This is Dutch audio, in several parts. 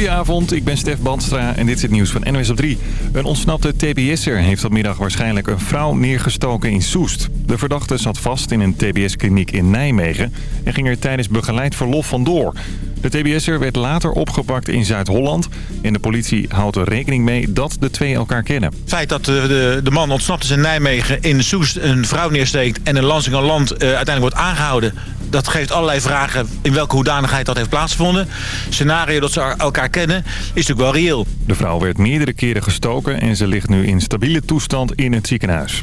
Goedenavond, ik ben Stef Bandstra en dit is het nieuws van NWS op 3. Een ontsnapte TBS'er heeft vanmiddag waarschijnlijk een vrouw neergestoken in Soest. De verdachte zat vast in een TBS-kliniek in Nijmegen en ging er tijdens begeleid verlof vandoor. De TBS'er werd later opgepakt in Zuid-Holland en de politie houdt er rekening mee dat de twee elkaar kennen. Het feit dat de, de, de man ontsnapt is in Nijmegen, in Soest een vrouw neersteekt en in Lansing aan land uh, uiteindelijk wordt aangehouden dat geeft allerlei vragen in welke hoedanigheid dat heeft plaatsgevonden. Scenario dat ze elkaar kennen is natuurlijk wel reëel. De vrouw werd meerdere keren gestoken en ze ligt nu in stabiele toestand in het ziekenhuis.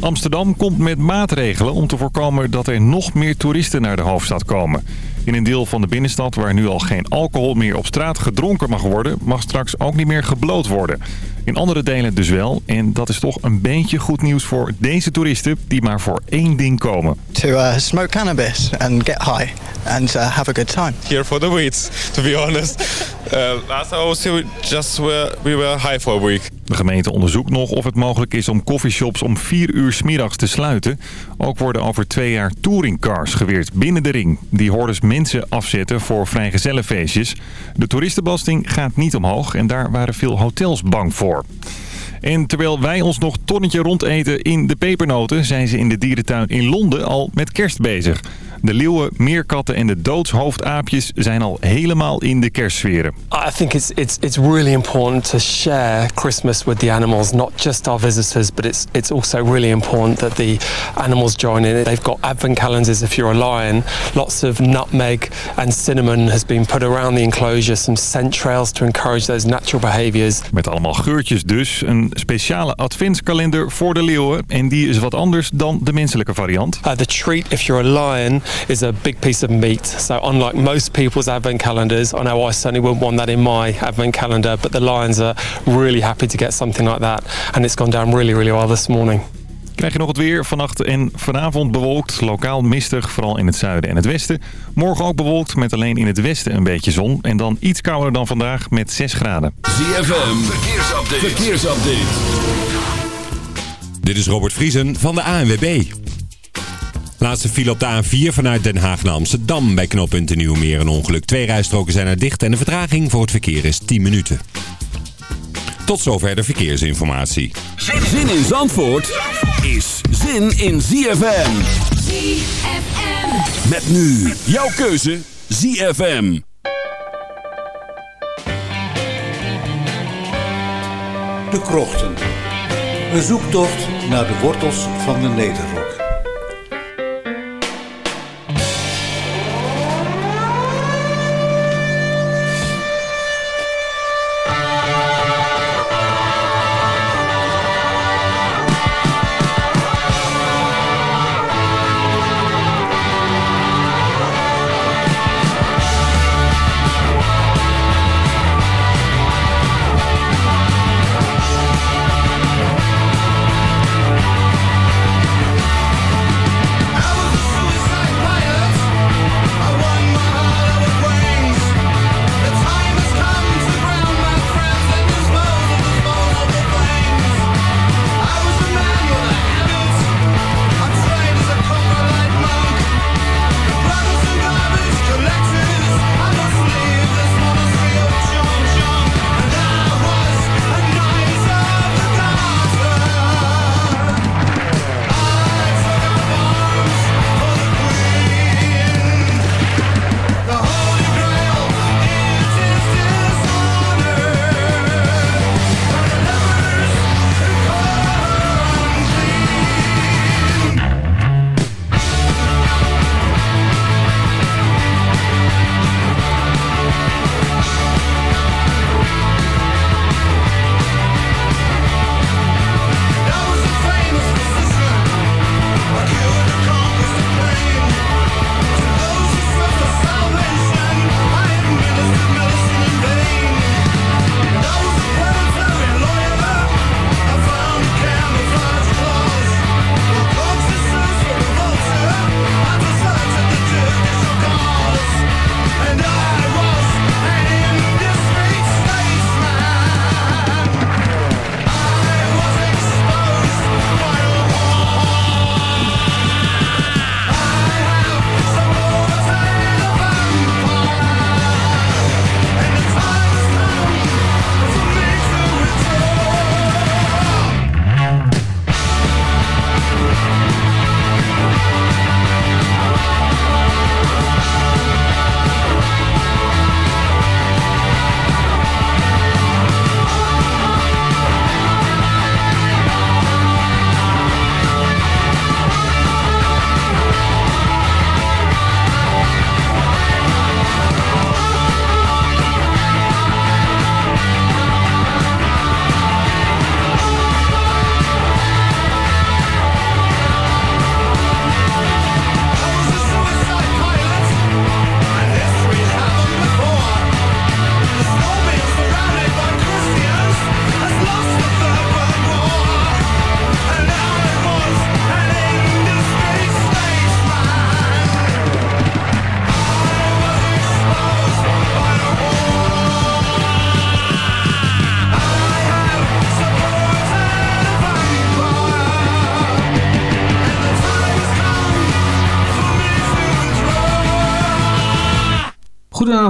Amsterdam komt met maatregelen om te voorkomen dat er nog meer toeristen naar de hoofdstad komen. In een deel van de binnenstad waar nu al geen alcohol meer op straat gedronken mag worden... mag straks ook niet meer gebloot worden. In andere delen dus wel. En dat is toch een beetje goed nieuws voor deze toeristen die maar voor één ding komen. To uh, smoke cannabis and get high and uh, have a good time. Here for the weeds, to be honest. Uh, last I was just were, we were high for a week. De gemeente onderzoekt nog of het mogelijk is om coffeeshops om 4 uur smiddags te sluiten. Ook worden over twee jaar touringcars geweerd binnen de ring. Die hordes mensen afzetten voor vrijgezellenfeestjes. De toeristenbelasting gaat niet omhoog en daar waren veel hotels bang voor. En terwijl wij ons nog tonnetje rondeten in de pepernoten... zijn ze in de dierentuin in Londen al met kerst bezig. De leeuwen, meerkatten en de doodshoofdaapjes zijn al helemaal in de kerstsferen. I think it's, it's, it's really important to share Christmas with the animals. Not just our visitors, but it's, it's also really important that the animals join in. They've got advent calendars if you're a lion. Lots of nutmeg and cinnamon has been put around the enclosure. Some scent trails to encourage those natural behaviors. Met allemaal geurtjes dus. Een speciale adventskalender voor de leeuwen. En die is wat anders dan de menselijke variant. Uh, the treat if you're a lion is a big piece of meat. So unlike most people's advent calendars, I know I certainly wouldn't want that in my advent calendar, but the Lions are really happy to get something like that. And it's gone down really, really well this morning. Krijg je nog het weer. Vannacht en vanavond bewolkt. Lokaal mistig, vooral in het zuiden en het westen. Morgen ook bewolkt, met alleen in het westen een beetje zon. En dan iets kouder dan vandaag met 6 graden. ZFM, verkeersupdate. verkeersupdate. Dit is Robert Vriesen van de ANWB. Laatste file op de A4 vanuit Den Haag naar Amsterdam. Bij knooppunt Nieuwmeer een ongeluk. Twee rijstroken zijn er dicht en de vertraging voor het verkeer is 10 minuten. Tot zover de verkeersinformatie. Zin in Zandvoort is zin in ZFM. ZFM. Met nu jouw keuze ZFM. De Krochten. Een zoektocht naar de wortels van de Nederrok.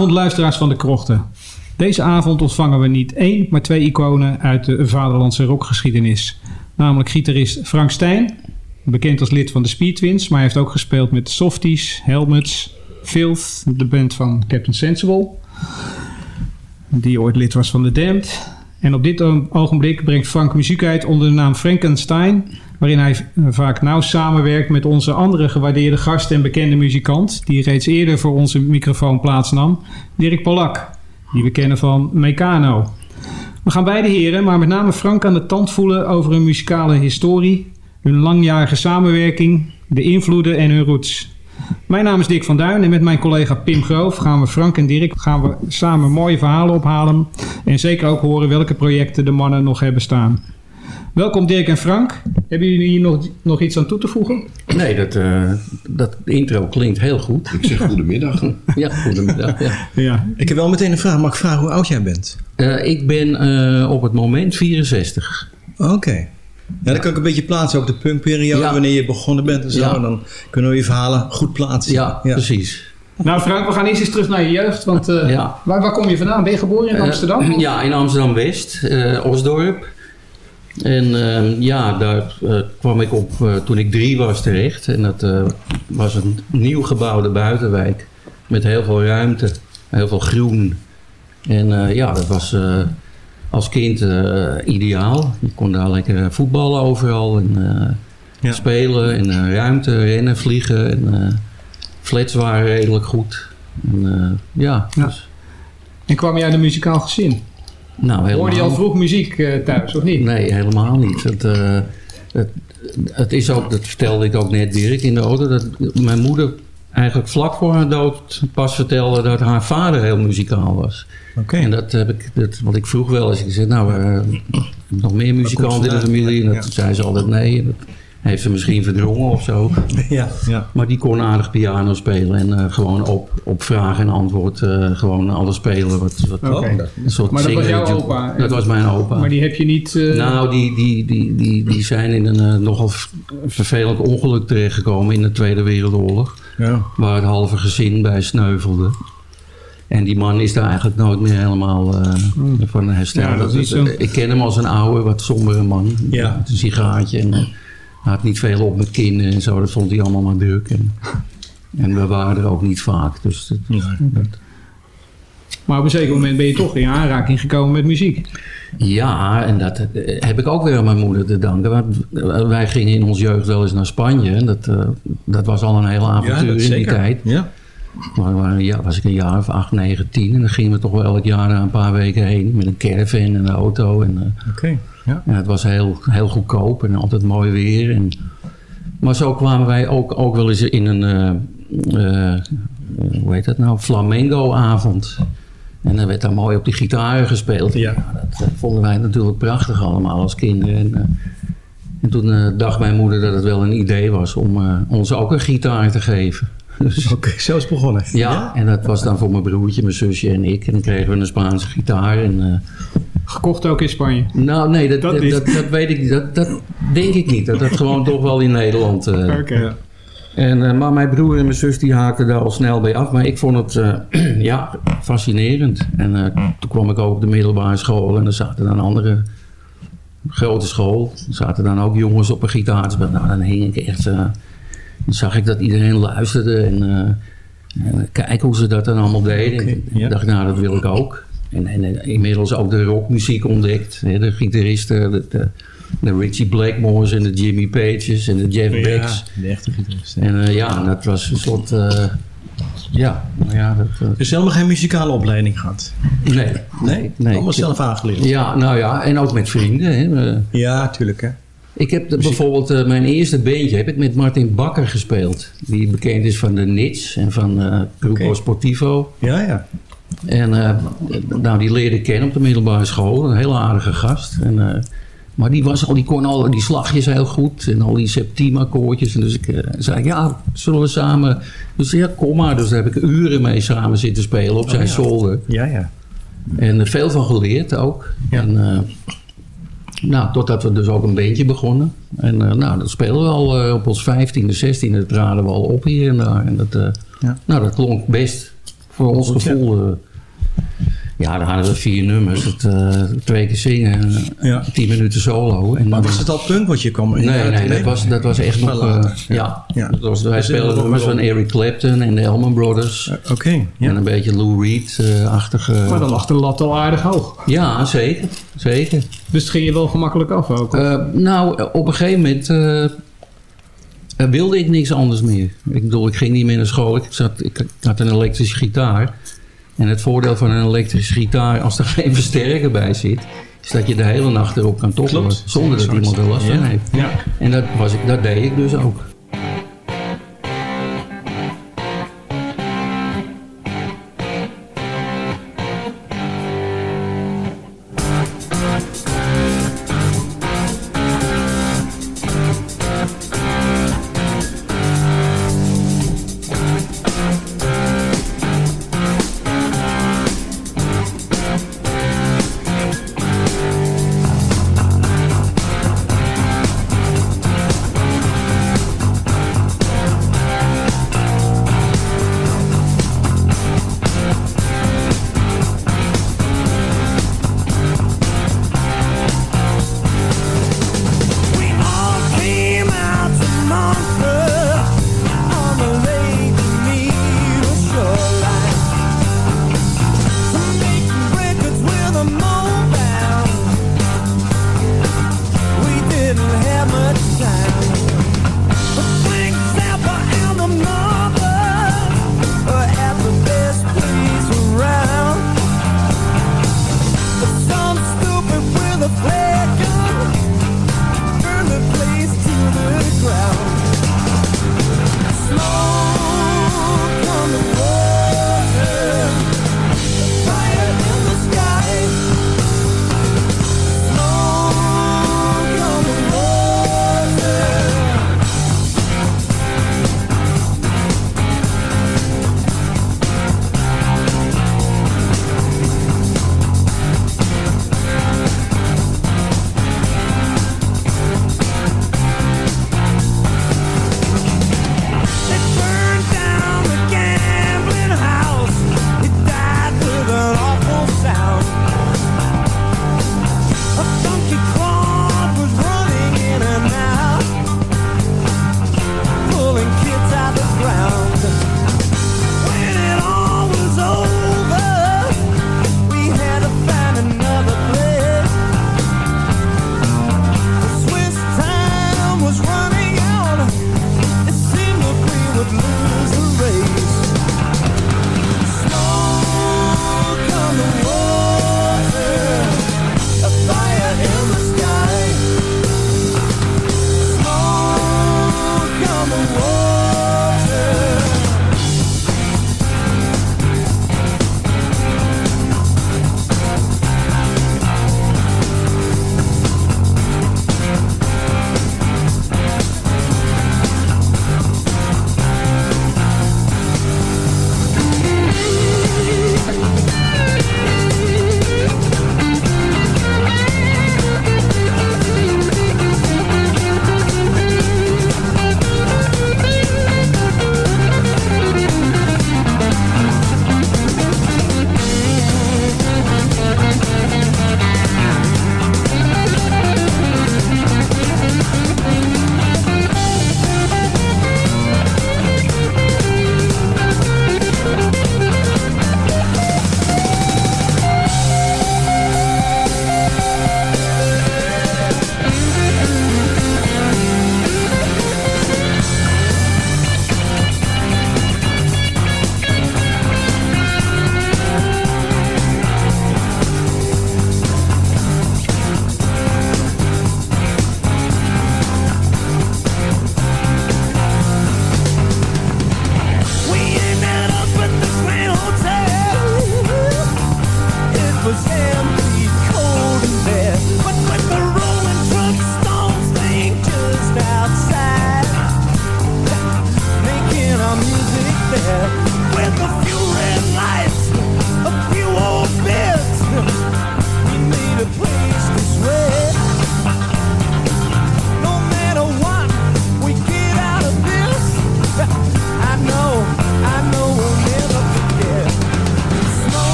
Goedenavond luisteraars van de Krochten. Deze avond ontvangen we niet één, maar twee iconen uit de vaderlandse rockgeschiedenis. Namelijk gitarist Frank Stijn, bekend als lid van de Speed Twins, maar hij heeft ook gespeeld met Softies, Helmets, Filth, de band van Captain Sensible, die ooit lid was van The Damned. En op dit ogenblik brengt Frank muziek uit onder de naam Frankenstein, waarin hij eh, vaak nauw samenwerkt met onze andere gewaardeerde gast en bekende muzikant, die reeds eerder voor onze microfoon plaatsnam, Dirk Polak, die we kennen van Meccano. We gaan beide heren, maar met name Frank aan de tand voelen over hun muzikale historie, hun langjarige samenwerking, de invloeden en hun roots. Mijn naam is Dick van Duin en met mijn collega Pim Groof gaan we Frank en Dirk gaan we samen mooie verhalen ophalen en zeker ook horen welke projecten de mannen nog hebben staan. Welkom Dirk en Frank. Hebben jullie hier nog, nog iets aan toe te voegen? Nee, dat, uh, dat intro klinkt heel goed. Ik zeg goedemiddag. ja, goedemiddag. Ja. ja. Ik heb wel meteen een vraag. Mag ik vragen hoe oud jij bent? Uh, ik ben uh, op het moment 64. Oké. Okay. Ja, dan kan ik een beetje plaatsen, ook de punkperiode, ja. wanneer je begonnen bent en zo. Ja. En dan kunnen we je verhalen goed plaatsen. Ja, ja, precies. Nou Frank, we gaan eerst eens terug naar je jeugd. Want uh, ja. waar, waar kom je vandaan? Ben je geboren in Amsterdam? Uh, ja, in Amsterdam-West, uh, Osdorp. En ja, daar kwam ik op toen ik drie was terecht. En dat was een nieuw gebouwde buitenwijk. Met heel veel ruimte, heel veel groen. En ja, dat was als kind ideaal. Je kon daar lekker voetballen overal en ja. spelen en ruimte, rennen, vliegen. En flats waren redelijk goed. En, ja, ja. Dus. En kwam jij uit een muzikaal gezin? Nou, helemaal. Hoorde je al vroeg muziek thuis, of niet? Nee, helemaal niet. Het, het, het, is ook, dat vertelde ik ook net Dirk in de auto, dat mijn moeder eigenlijk vlak voor haar dood pas vertelde dat haar vader heel muzikaal was. Okay. En dat heb ik, dat, want ik vroeg wel eens, ik zei, nou, uh, nog meer muzikanten in de familie? En dat ja. zei ze altijd nee. En dat heeft ze misschien verdrongen of zo. Ja, ja. Maar die kon aardig piano spelen en uh, gewoon op, op vraag en antwoord uh, gewoon alles spelen. Wat, wat, okay. een soort maar dat was jouw opa? Dat was mijn opa. Maar die heb je niet... Nou, die, die, die, die, die zijn in een nogal vervelend ongeluk terechtgekomen in de Tweede Wereldoorlog. Ja. Waar het halve gezin bij sneuvelde. En die man is daar eigenlijk nooit meer helemaal uh, mm. van hersteld. Ja. Ik ken hem als een oude, wat sombere man. Ja. Met een sigaartje. En had niet veel op met kinderen en zo. Dat vond hij allemaal maar druk. En, en we waren er ook niet vaak. Dus dat, ja. dat... Maar op een zeker moment ben je toch in aanraking gekomen met muziek. Ja, en dat heb ik ook weer aan mijn moeder te danken. Want wij gingen in ons jeugd wel eens naar Spanje. En dat, uh, dat was al een hele avontuur in die tijd. Ja. Maar ja, was ik een jaar of acht, negen, tien. En dan gingen we toch wel elk jaar een paar weken heen. Met een caravan en een auto. En, uh, okay, ja. ja. Het was heel, heel goedkoop en altijd mooi weer. En, maar zo kwamen wij ook, ook wel eens in een... Uh, uh, hoe heet dat nou? Flamengo-avond. En dan werd daar mooi op die gitaar gespeeld. Ja. dat vonden wij natuurlijk prachtig allemaal als kinderen. En, en toen dacht mijn moeder dat het wel een idee was om ons ook een gitaar te geven. Dus, Oké, okay, is begonnen. Ja, ja, en dat was dan voor mijn broertje, mijn zusje en ik. En dan kregen we een Spaanse gitaar. En, Gekocht ook in Spanje? Nou, nee, dat, dat, dat, dat weet ik niet. Dat, dat denk ik niet. Dat dat gewoon toch wel in Nederland... Uh, Oké. Okay. En, uh, maar mijn broer en mijn zus die haakten daar al snel bij af. Maar ik vond het uh, ja, fascinerend. En uh, toen kwam ik ook op de middelbare school. En er zaten dan andere grote school. Er zaten dan ook jongens op een gitaar. Nou, dan hing ik echt... dan zag ik dat iedereen luisterde. En, en kijk hoe ze dat dan allemaal deden. Okay, ja. Ik dacht, nou, dat wil ik ook. En, en inmiddels ook de rockmuziek ontdekt. Hè, de gitaristen, de, de, de Richie Blackmores en de Jimmy Pages en de Jeff ja, Becks. de echte gitaristen. En uh, ja, dat was een soort... Uh, ja, nou ja, dat... Uh, dus helemaal geen muzikale opleiding gehad? Nee. Nee? nee Allemaal zelf aangeleerd? Ja, nou ja, en ook met vrienden. Hè. Ja, tuurlijk hè. Ik heb de, bijvoorbeeld uh, mijn eerste beentje heb ik met Martin Bakker gespeeld. Die bekend is van de Nits en van uh, Grupo okay. Sportivo. Ja, ja. En uh, nou, die leerde ik kennen op de middelbare school. Een hele aardige gast. En, maar die, was al, die kon al die slagjes heel goed. En al die septiemakoordjes. En dus ik zei, ja, zullen we samen... Dus ja, kom maar. Dus daar heb ik uren mee samen zitten spelen op zijn oh, ja. zolder. Ja, ja. En veel van geleerd ook. Ja. En, nou, totdat we dus ook een beentje begonnen. En uh, nou, dat spelen we al uh, op ons 15e, 16e traden we al op hier en daar. En dat, uh, ja. nou, dat klonk best. voor ons Goed, gevoel. Eh, ja, dan hadden we vier nummers. Het, eh, twee keer zingen, Ja. tien minuten solo. En Maar was het al punk wat je kwam? in- Nee, uit- nee, dat was, dat was echt nog... Wel eh, later, ja, ja. Dat was, wij Dus speelden helemaal nummers van. Eric Clapton en de Allman Brothers. Oké, ja. En een beetje Lou Reed-achtige... Maar dan lag de lat al aardig hoog. Ja, zeker. Zeker. Dus het ging je wel gemakkelijk af ook. Eh, nou, op een gegeven moment eh, eh, wilde ik niks anders meer. Ik bedoel, ik ging niet meer naar school. Ik, zat, ik, ik had een elektrische gitaar. En het voordeel van een elektrische gitaar, als er geen versterker bij zit, is dat je de hele nacht erop kan toppelen. Klopt. Zonder dat iemand er last van heeft. Ja. En dat, was ik, dat deed ik dus ook.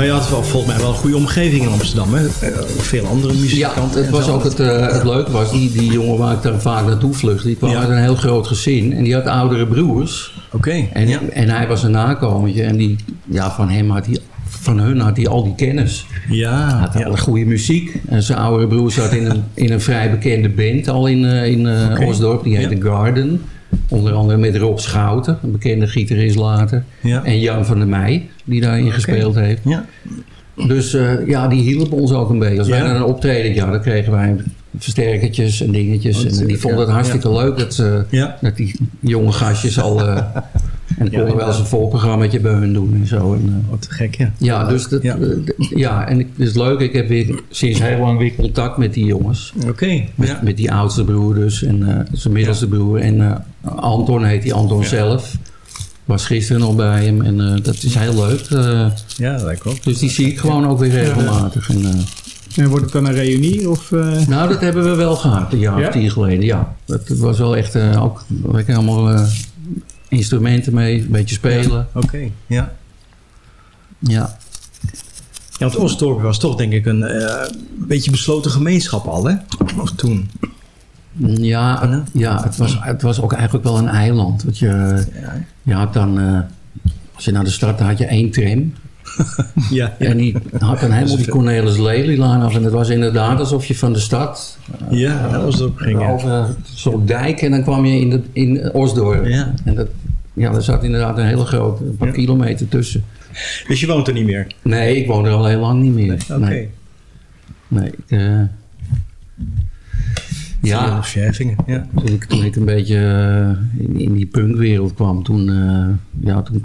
Maar je had wel, volgens mij wel een goede omgeving in Amsterdam. Hè? Eh, Veel andere muzikanten. Het en was ook het, eh, het leuke was, die, die jongen waar ik daar vaak naartoe vluchtte, die kwam Ja. uit een heel groot gezin en die had oudere broers. Oké. En, ja. en hij was een nakomertje en die, ja, van hem had hij, van hun had hij al die kennis. Ja, Hij had ja. alle goede muziek. En zijn oudere broer zat in een, in een vrij bekende band al in, eh, in. Osdorp. Die heette Garden. Onder andere met Rob Schouten, een bekende gitarist later. Ja. En Jan van der Meij, die daarin gespeeld heeft. Ja. Dus eh, ja, die hielpen ons ook een beetje. Als wij Ja. dan een optreden hadden, dan kregen wij versterkertjes en dingetjes. Oh, en die vonden het ja. hartstikke leuk dat, Ja. dat die jonge gastjes al... eh, en we wel eens een volprogrammaatje bij hun doen en zo. En, eh, Wat te gek, ja. ja, dus dat, Ja. ja. ja, en ik- het is leuk. Ik heb weer sinds heel lang weer contact met die jongens. Oké. Met, Ja. met die oudste broer dus en eh, zijn middelste broer. En eh, Anton heet die Anton zelf. Was gisteren nog bij hem en eh, dat is heel leuk. eh, ja, dat lijkt wel. dus die zie ik gewoon ook weer regelmatig. En, eh, En wordt het dan een reunie? Of, eh, nou, dat hebben we wel gehad, een jaar Ja? of tien geleden. Ja, dat, was wel echt eh, ook lekker allemaal eh, instrumenten mee, een beetje spelen. Oké, ja. Ja. Ja, want Osdorp was toch denk ik een eh, beetje besloten gemeenschap al, hè? Of toen. Ja, het, ja het, was, het was ook eigenlijk wel een eiland. Want je, je had dan, eh, als je naar de stad had je één tram. Ja, En die had dan helemaal die Cornelis Lelylaan af. En het was inderdaad alsof je van de stad Ja, naar Osdorp ging. ja. over zo'n dijk en dan kwam je in, de, in Osdorp. Ja. En dat, ja, er zat inderdaad een hele grote, een paar Ja. kilometer tussen. Dus je woont er niet meer? Nee, ik woon er al heel lang niet meer. Oké. Nee, nee ik, eh, ja, Of ja. Toen ik, toen ik een beetje eh, in, in die punkwereld kwam, toen, eh, ja, toen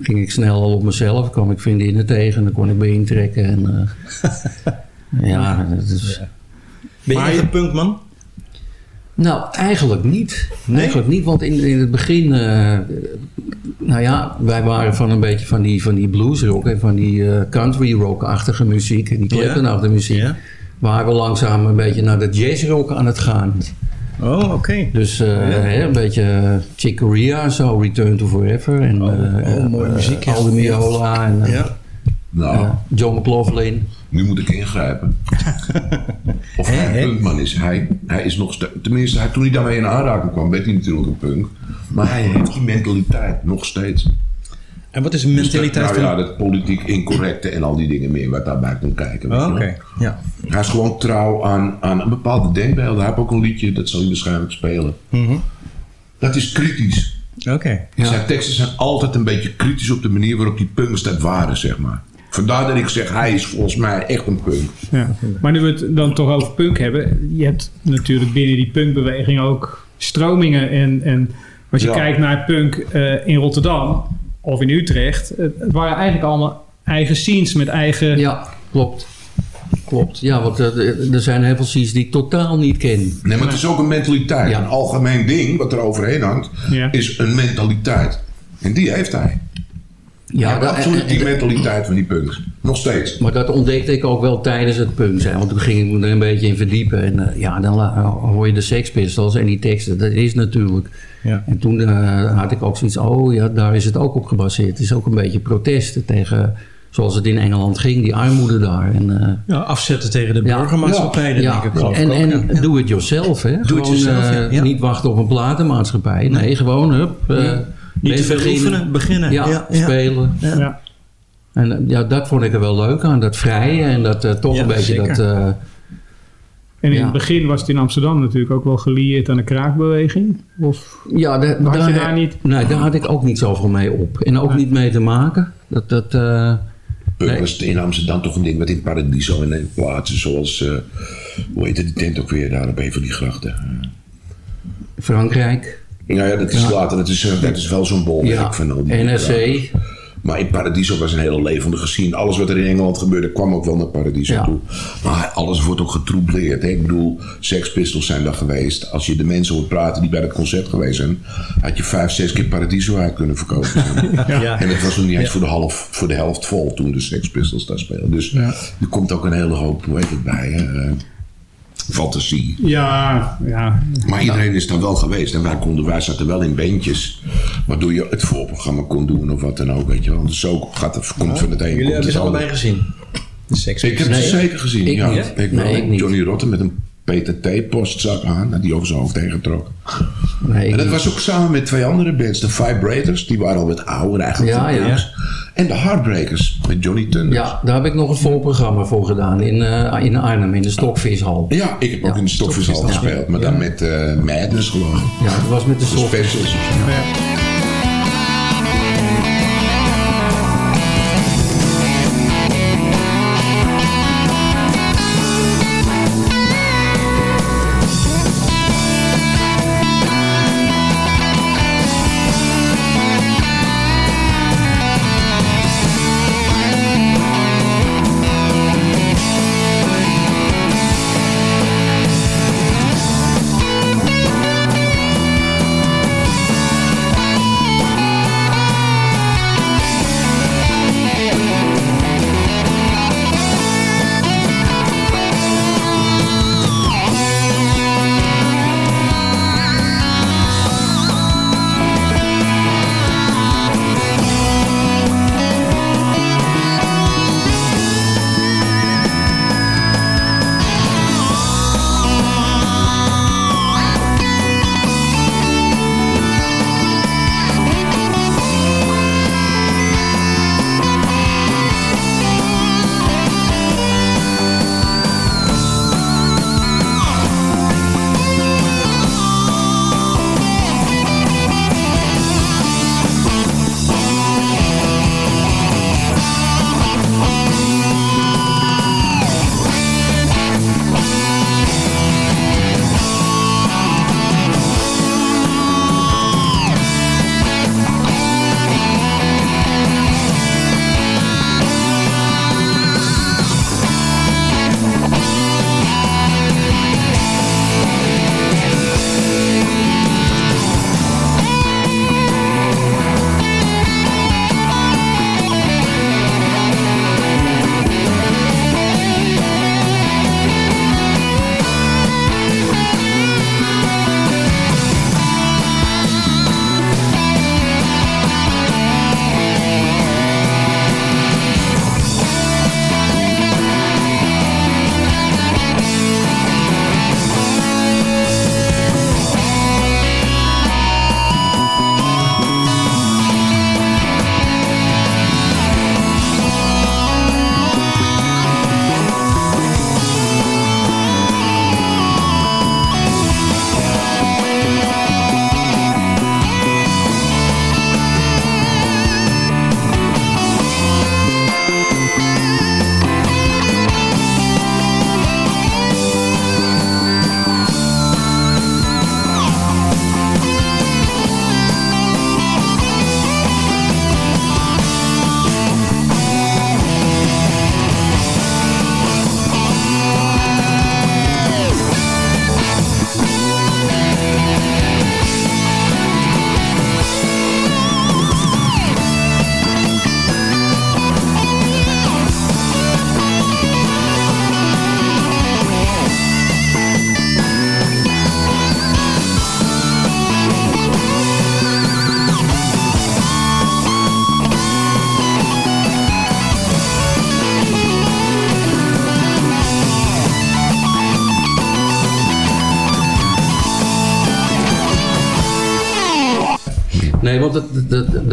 ging ik snel al op mezelf. kwam ik vriendinnen tegen, dan kon ik me intrekken. En, eh, ja, dat is... Ben je Maar echt je- een punkman? Nou, eigenlijk niet. Nee? Eigenlijk niet, want in, in het begin... nou ja, wij waren van een beetje van die, van die bluesrock en van die country rock-achtige muziek. En die Ja. Clapton-achtige muziek. Ja. Waren we langzaam een beetje naar de jazzrock aan het gaan. Oh, oké. Dus eh, hè, een beetje uh, Chick Corea en zo, Return to Forever. En, eh, oh, mooie eh, muziek, ja. Aldo Meola en eh, Ja. Nou, eh, John McLaughlin. nu moet ik ingrijpen. Of hij een punkman is. Hij, hij is nog steeds... Tenminste, hij, toen hij daarmee in aanraking kwam, werd hij natuurlijk een punk. Maar hij heeft die mentaliteit nog steeds. En wat is de Dus dat- mentaliteit nou van... ja, dat politiek incorrecte en al die dingen meer wat daarbij komt kijken. Oh, Oké, ja. Hij is gewoon trouw aan, aan een bepaalde denkbeelden. Hij heeft ook een liedje, dat zal hij waarschijnlijk spelen. Mhm. Dat is kritisch. Oké. Zijn teksten zijn altijd een beetje kritisch op de manier waarop die punks dat waren, zeg maar. Vandaar dat ik zeg, hij is volgens mij echt een punk. ja. Maar nu we het dan toch over punk hebben. Je hebt natuurlijk binnen die punkbeweging ook stromingen. En, en als je Ja. kijkt naar punk eh, in Rotterdam of in Utrecht. Het, het waren eigenlijk allemaal eigen scenes met eigen... Ja, klopt. Klopt. Ja, want eh, er zijn heel veel scenes die ik totaal niet ken. Nee, maar het is ook een mentaliteit. Ja. Een algemeen ding wat er overheen hangt, Ja. is een mentaliteit. En die heeft hij. Ja, Ja, dat- absoluut en- die en- mentaliteit van die punks. Nog steeds. Maar dat ontdekte ik ook wel tijdens het punk zijn. Want toen ging ik me er een beetje in verdiepen. En eh, ja, dan la- hoor je de Sex Pistols en die teksten. Dat is natuurlijk. Ja. En toen eh, had ik ook zoiets. Oh ja, daar is het ook op gebaseerd. Het is ook een beetje protest tegen... Zoals het in Engeland ging, die armoede daar. En, eh, Ja, afzetten tegen de burgermaatschappij, dat ja, denk ik geloof en, ook, en ja. do it yourself, hè? Do it Gewoon, yourself, eh, ja. Ja. Niet wachten op een platenmaatschappij. Nee, gewoon, hup. eh, Niet te veel beginnen. oefenen, beginnen. Ja, spelen. Ja. Ja. En eh, ja, dat vond ik er wel leuk aan. Dat vrije en dat eh, toch Ja, een beetje zeker. dat... eh, En in Ja. het begin was het in Amsterdam natuurlijk ook wel gelieerd aan de kraakbeweging. Of ja, da- had je daar niet... Nee, daar had ik ook niet zoveel mee op. En ook niet mee te maken. Dat, dat, eh, Nee. was in Amsterdam toch een ding wat in Paradiso en in plaatsen zoals... eh, hoe heet het, die tent ook weer daar op een van die grachten. Frankrijk, Nou ja, dat is Ja. later. Dat is, eh, dat is wel zo'n bolwerk ja, van NRC. Maar in Paradiso was een hele levendige scene. Alles wat er in Engeland gebeurde kwam ook wel naar Paradiso Ja. toe. Maar alles wordt ook getroubleerd. Hè? Ik bedoel, Sex Pistols zijn daar geweest. Als je de mensen hoort praten die bij het concert geweest zijn... had je vijf, zes keer Paradiso uit kunnen verkopen. Ja. En het was nog niet eens voor, de half, voor de helft vol toen de Sex Pistols daar speelden. Dus er komt ook een hele hoop, hoe heet het bij... Hè? Fantasie. Ja, ja. Maar iedereen is daar wel geweest. En wij, konden, wij zaten wel in bandjes. Waardoor je het voorprogramma kon doen of wat dan ook. Weet je wel. Dus zo gaat het, komt van het een. Jullie komt hebben het allebei gezien? Ik heb ze Nee. zeker gezien. Ik ja. niet. Ik Nee, wel. ik niet. Johnny Rotten met een PTT-postzak aan. En die over zijn hoofd heen getrokken. Nee, en dat niet. was ook samen met twee andere bands. De Vibrators, die waren al wat ouder eigenlijk. Ja, ja. En de Heartbreakers met Johnny Thunder. Ja, daar heb ik nog een vol programma voor gedaan in, eh, in Arnhem, in de Stokvishal. Ja, ik heb ook in de Stokvishal gespeeld. Maar dan met eh, Madness geloof ik. Ja, dat was met de Stokvishal. specials.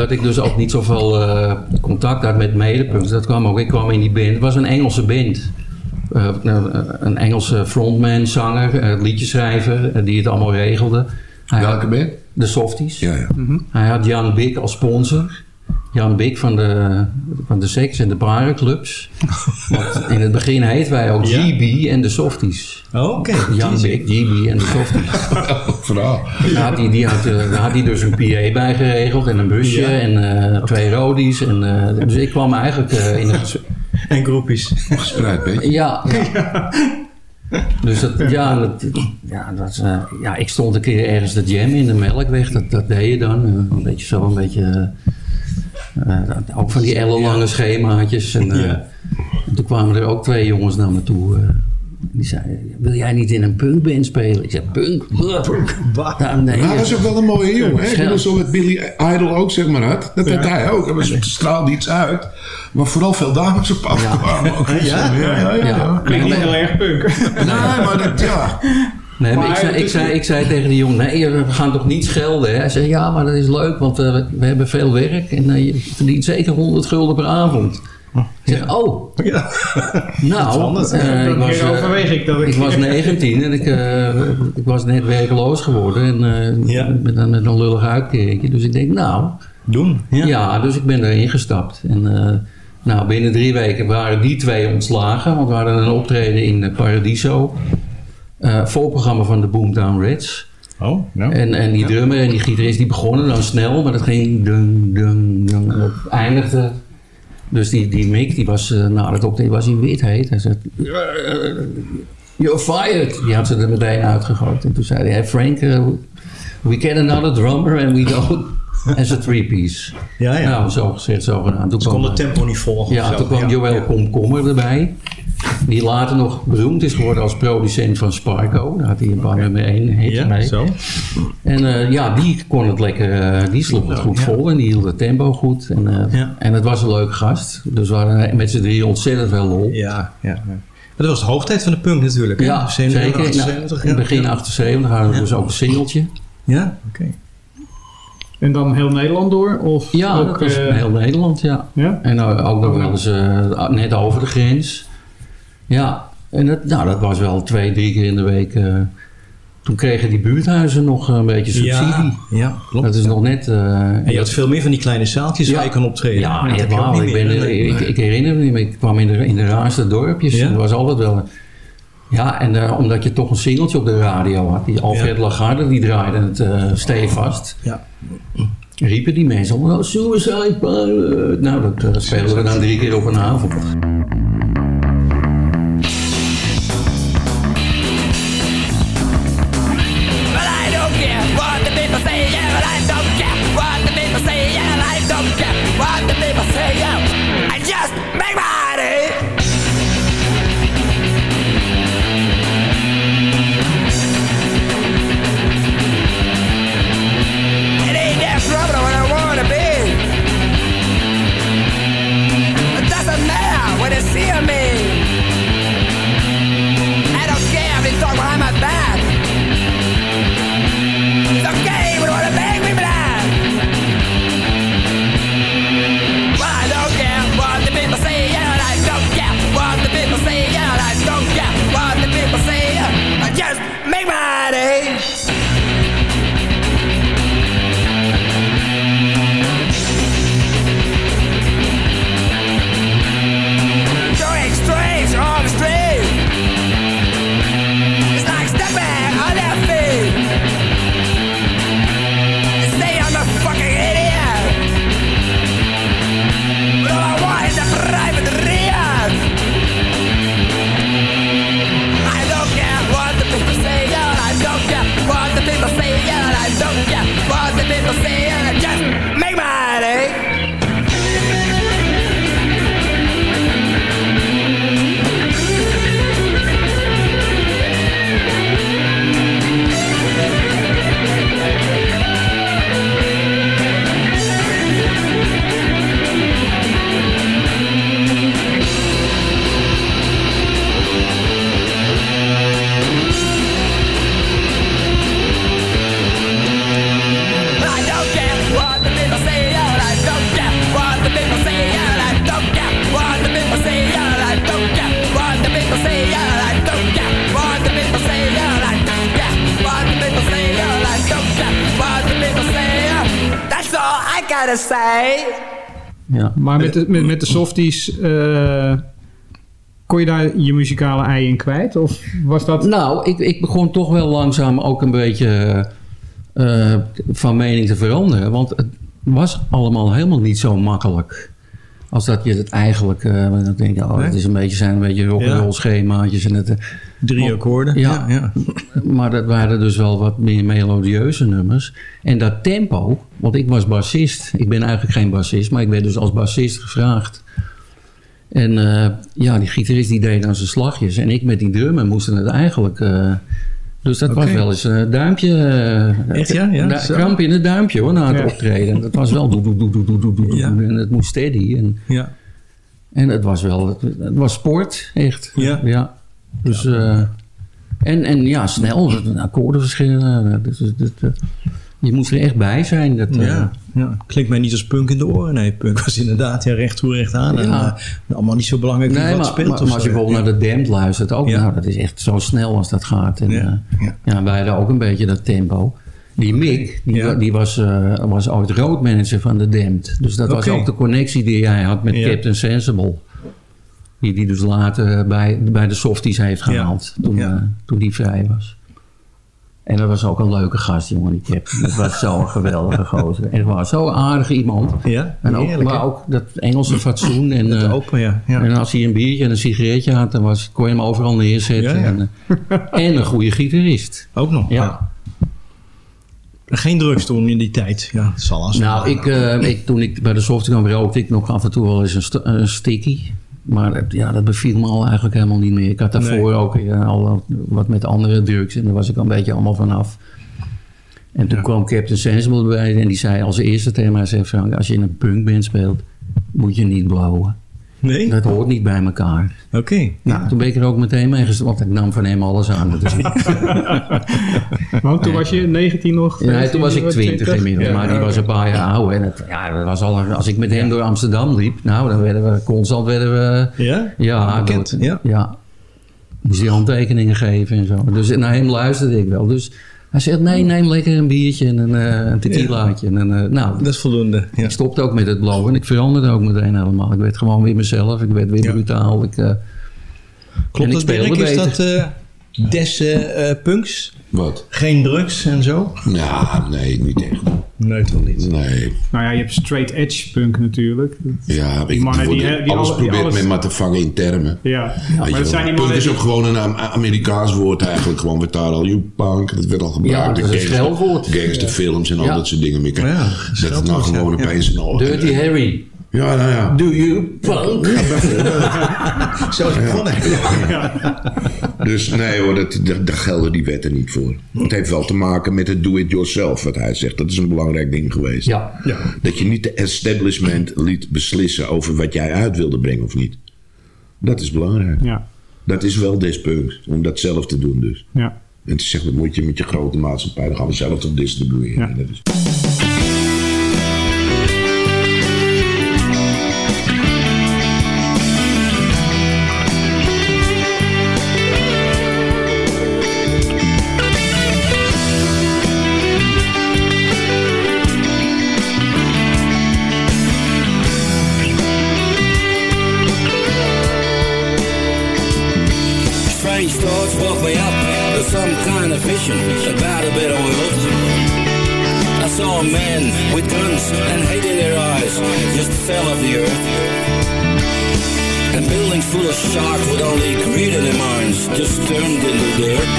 Dat, ik dus ook niet zoveel eh, contact had met medepunten, dat kwam ook. Ik kwam in die band. Het was een Engelse band. Eh, nou, eh, een Engelse frontman, zanger, liedjeschrijver, die het allemaal regelde. Hij Welke band? De Softies. Ja, ja. Hij had Jan Bik als sponsor. Jan Bik van de, van de Seks en de Parenclubs. Want in het begin heet wij ook Ja. GB en de Softies. Oké. Jan Bik, GB en de Softies. Daar had hij, die had, eh, daar had hij dus een PA bij geregeld en een busje Ja. en eh, twee rodies. En, eh, dus ik kwam eigenlijk eh, in een... En groepjes. Gespreid, beetje. Ja, ja. Dus dat, ja, dat, ja, dat, eh, ja, ik stond een keer ergens de jam in de Melkweg. Dat, dat deed je dan. een beetje zo, een beetje... ook van die ellenlange schemaatjes. En, eh, Ja. en toen kwamen er ook twee jongens naar me toe. eh, Die zei, wil jij niet in een punkband spelen? Ik zei, punk? Punk? Nou, nee, hij was ook wel een mooie jongen. Hè? Zo met Billy Idol ook, zeg maar. Had. Dat had hij ook. Hij was- straalde iets uit. Maar vooral veel dames op afkwamen. Ook. Ja? ja, ja, ja. ja. Klinkt niet heel erg punk. Nee, maar dat, ja. Nee, maar ik zei, ik, zei, ik zei tegen die jongen, nee, we gaan toch niet schelden? Hè? Hij zei, ja, maar dat is leuk, want eh, we, hebben veel werk en eh, je verdient zeker 100 gulden per avond. Ik zeg, oh, Ja. nou, ik, was, eh, overweeg ik dat ik... ik was 19 en ik, ik was net werkeloos geworden en Ja. met, een, met een lullig uitkeringje. Dus ik denk, nou, Doen. Ja. ja, dus ik ben erin gestapt. En nou, binnen drie weken waren die twee ontslagen. Want we hadden een optreden in Paradiso. Eh voorprogramma van de Boomtown Reds. Oh, nou. En, en die drummer en die gitarist die begonnen dan snel. Maar dat ging dung, dung, dung. En dat eindigde. Dus die, die Mick, die was eh, na het optreden was hij wit heet. Hij zei, "Eh, you're fired. Die had ze er meteen uitgegooid. En toen zei hij, hey Frank, eh, we get another drummer and we go as a three-piece. Ja, ja. Nou, zo gezegd, zo gedaan. Toen Ze kwam, het tempo niet volgen. ja, of zo. toen kwam Ja. Joël Komkommer erbij. Die later nog beroemd is geworden als producent van Sparko. Daar had hij een paar nummer 1 hit Ja, mee. zo. En eh, ja, die kon het lekker, eh, die sloeg het goed vol en die hield het tempo goed. En, eh, Ja. en het was een leuke gast. Dus we hadden met z'n drieën ontzettend veel lol. Ja, ja. ja. Maar dat was de hoogtijd van de punk natuurlijk. hè? Ja, 77, zeker. 78, Nou, in ja. begin 78 hadden we Ja. dus ook een singeltje. Ja, oké. En dan heel Nederland door? Of Ja, ook, dat was heel Nederland, ja. Ja? En ook nog wel eens net over de grens. Ja, en dat, nou, dat was wel twee, drie keer in de week. Uh, toen kregen die buurthuizen nog een beetje subsidie. Ja, ja klopt. Dat is nog net... Uh, en je had veel meer van die kleine zaaltjes waar je kan optreden. Ja, dat ja wauw, ik, ben, ik, ik, herinner me niet meer. Ik kwam in de, in de raarste dorpjes. Ja? Er was altijd wel... Ja, en uh, omdat je toch een singeltje op de radio had. Die Alfred ja. Lagarde, die draaide het uh, stevast. Ja. Riepen die mensen allemaal, suicide pilot. Nou, dat uh, speelden we dan drie keer op een avond. Maar met de, met, met de softies, uh, kon je daar je muzikale ei in kwijt? Of was dat... Nou, ik, ik begon toch wel langzaam ook een beetje uh, van mening te veranderen. Want het was allemaal helemaal niet zo makkelijk. Als dat je het eigenlijk... Uh, dan denk je, oh, het is een beetje, zijn een beetje rock'n'roll schemaatjes. En het, Drie akkoorden. Ja, ja, ja, maar dat waren dus wel wat meer melodieuze nummers. En dat tempo, want ik was bassist. Ik ben eigenlijk geen bassist, maar ik werd dus als bassist gevraagd. En eh, ja, die gitarist die deed dan zijn slagjes. En ik met die drummer moesten het eigenlijk... eh, dus dat was wel eens een duimpje... eh, Echt, ja? Ja, da- kramp in het duimpje hoor, na het Ja. optreden. Dat was wel doe, doe, doe, doe, doe. En het moest steady. En, Ja. en het was wel... Het, het was sport, echt. Ja. ja. Dus... eh, en, en ja, snel. Akkoordenverschillen. Dus, dat, eh, je moest er echt bij zijn. Dat, eh, Ja, ja, klinkt mij niet als punk in de oren. Nee, punk was inderdaad ja, recht toe, recht aan. En, eh, allemaal niet zo belangrijk Nee, wat maar, speelt. maar, of maar als je bijvoorbeeld naar de Damned luistert ook, nou, dat is echt zo snel als dat gaat. En, Ja, ja, ja. wij hadden ook een beetje dat tempo. Die Mick, die, Ja. die was, eh, was ooit roadmanager van de Damned. Dus dat was ook de connectie die jij had met Ja. Captain Sensible. Die die dus later bij, bij de softies heeft gehaald. Toen, eh, toen die vrij was. En dat was ook een leuke gast, jongen, die Captain. Dat was zo'n geweldige gozer. En was zo'n aardige iemand. Ja, En ook, heerlijk, maar ook dat Engelse fatsoen. En, eh, open, ja. ja. en als hij een biertje en een sigaretje had, dan was, kon je hem overal neerzetten. Ja. En, eh, en een goede gitarist. Ook nog, Ja. Geen drugs toen in die tijd. Ja, zal als Nou, ik, eh, ik, toen ik bij de software rookte ik nog af en toe wel eens een, st- een sticky. Maar ja, dat beviel me al eigenlijk helemaal niet meer. Ik had daarvoor Nee. ook eh, al wat met andere drugs. En daar was ik al een beetje allemaal vanaf. En toen kwam Captain Sensible erbij. En die zei als eerste tegen mij... Zei, Frank, als je in een punkband speelt... moet je niet blowen. Nee? Dat hoort niet bij elkaar. Oké. Nou, toen ben ik er ook meteen mee gestopt. Want ik nam van hem alles aan. Dus Maar toen was je 19 nog? Ja, toen was ik 20 inmiddels, Ja, maar die was een paar jaar ouder. En het, ja, dat was al, als ik met hem door Amsterdam liep, nou, dan werden we constant werden we... Ja? Ja, Bekend, ja. ja. Moest hij handtekeningen geven en zo. Dus naar hem luisterde ik wel. Dus hij zegt, nee, neem lekker een biertje en een, een tequilaatje. En, eh, nou, Dat is voldoende. Ja. ik stopte ook met het blowen en ik veranderde ook meteen helemaal. Ik werd gewoon weer mezelf, ik werd weer Ja. brutaal. Ik, eh, Klopt dat, Dirk? Is dat eh des eh, punks? Wat? Geen drugs en zo? Ja, nee, niet echt. Nee, toch niet. Nee. Nou ja, je hebt straight edge punk natuurlijk. Ja, Die ik, mannen die- alles die probeert alles- men maar te vangen in termen. Ja, maar dat zijn die Punk is ook gewoon een Am- Amerikaans woord eigenlijk. Gewoon werd daar al you punk. Dat werd al Ja, gebruikt. dat is een. Gangsterfilms en al Ja. dat soort dingen. Mieke. Ja, dat het nou gewoon ja. opeens. Dirty Harry, Ja, nou ja. do you punk? Zo is het begonnen. Dus nee hoor, dat, daar, daar gelden die wetten niet voor. Het heeft wel te maken met het do-it-yourself, wat hij zegt. Dat is een belangrijk ding geweest. Ja. Dat je niet de establishment liet beslissen over wat jij uit wilde brengen of niet. Dat is belangrijk. Ja, Dat is wel des punks, om dat zelf te doen dus. ja. En te zeggen, dat moet je met je grote maatschappij, dan gaan we zelf toch distribueren. Ja. En Dat is... and hate in their eyes just fell off the earth. And buildings full of sharks with only greed in their minds just turned into dirt.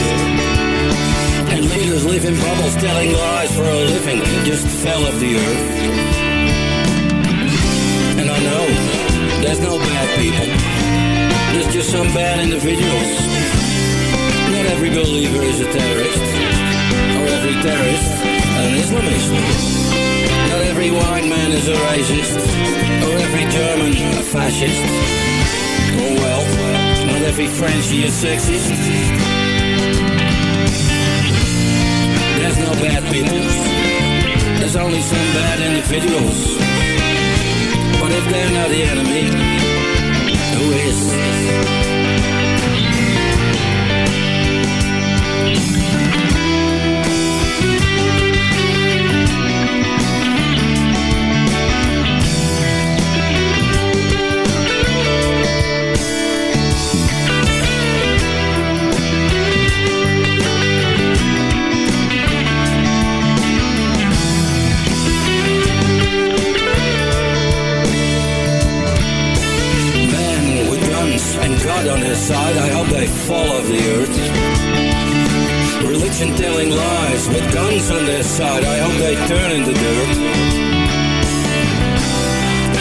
And leaders live in bubbles telling lies for a living just fell off the earth. And I know there's no bad people. There's just some bad individuals. Not every believer is a terrorist, or every terrorist an Islamist. Not every white man is a racist, or every German a fascist. Oh well, not every Frenchie is sexist. There's no bad people. There's only some bad individuals. But if they're not the enemy, who is? Side, I hope they fall off the earth. Religion telling lies with guns on their side, I hope they turn into dirt.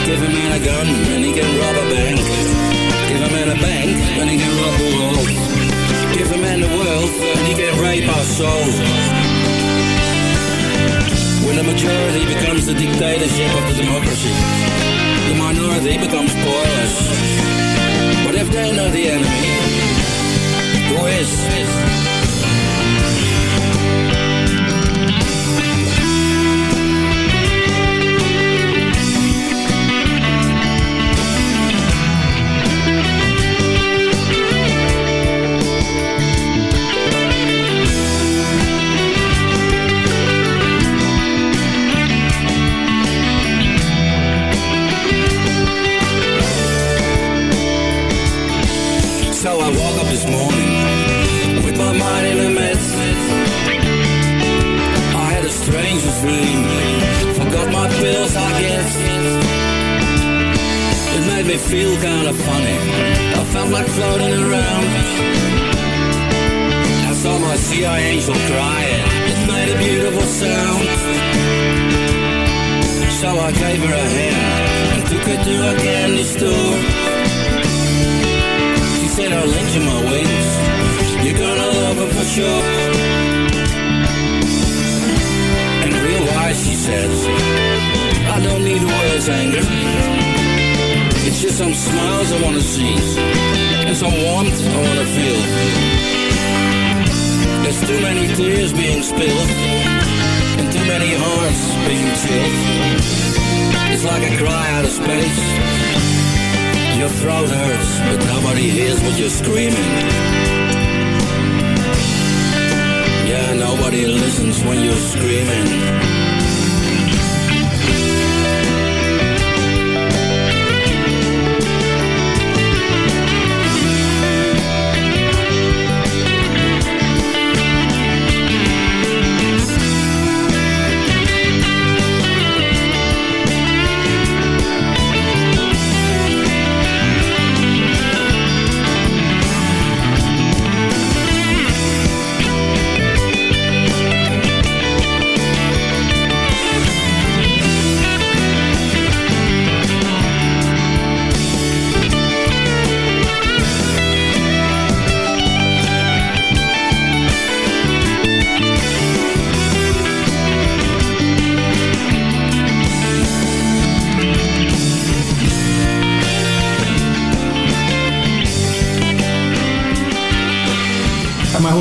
Give a man a gun and he can rob a bank. Give a man a bank and he can rob the world. Give a man the world and he can rape our souls. When the majority becomes the dictatorship of the democracy, the minority becomes powerless. But if they're not the enemy, who is?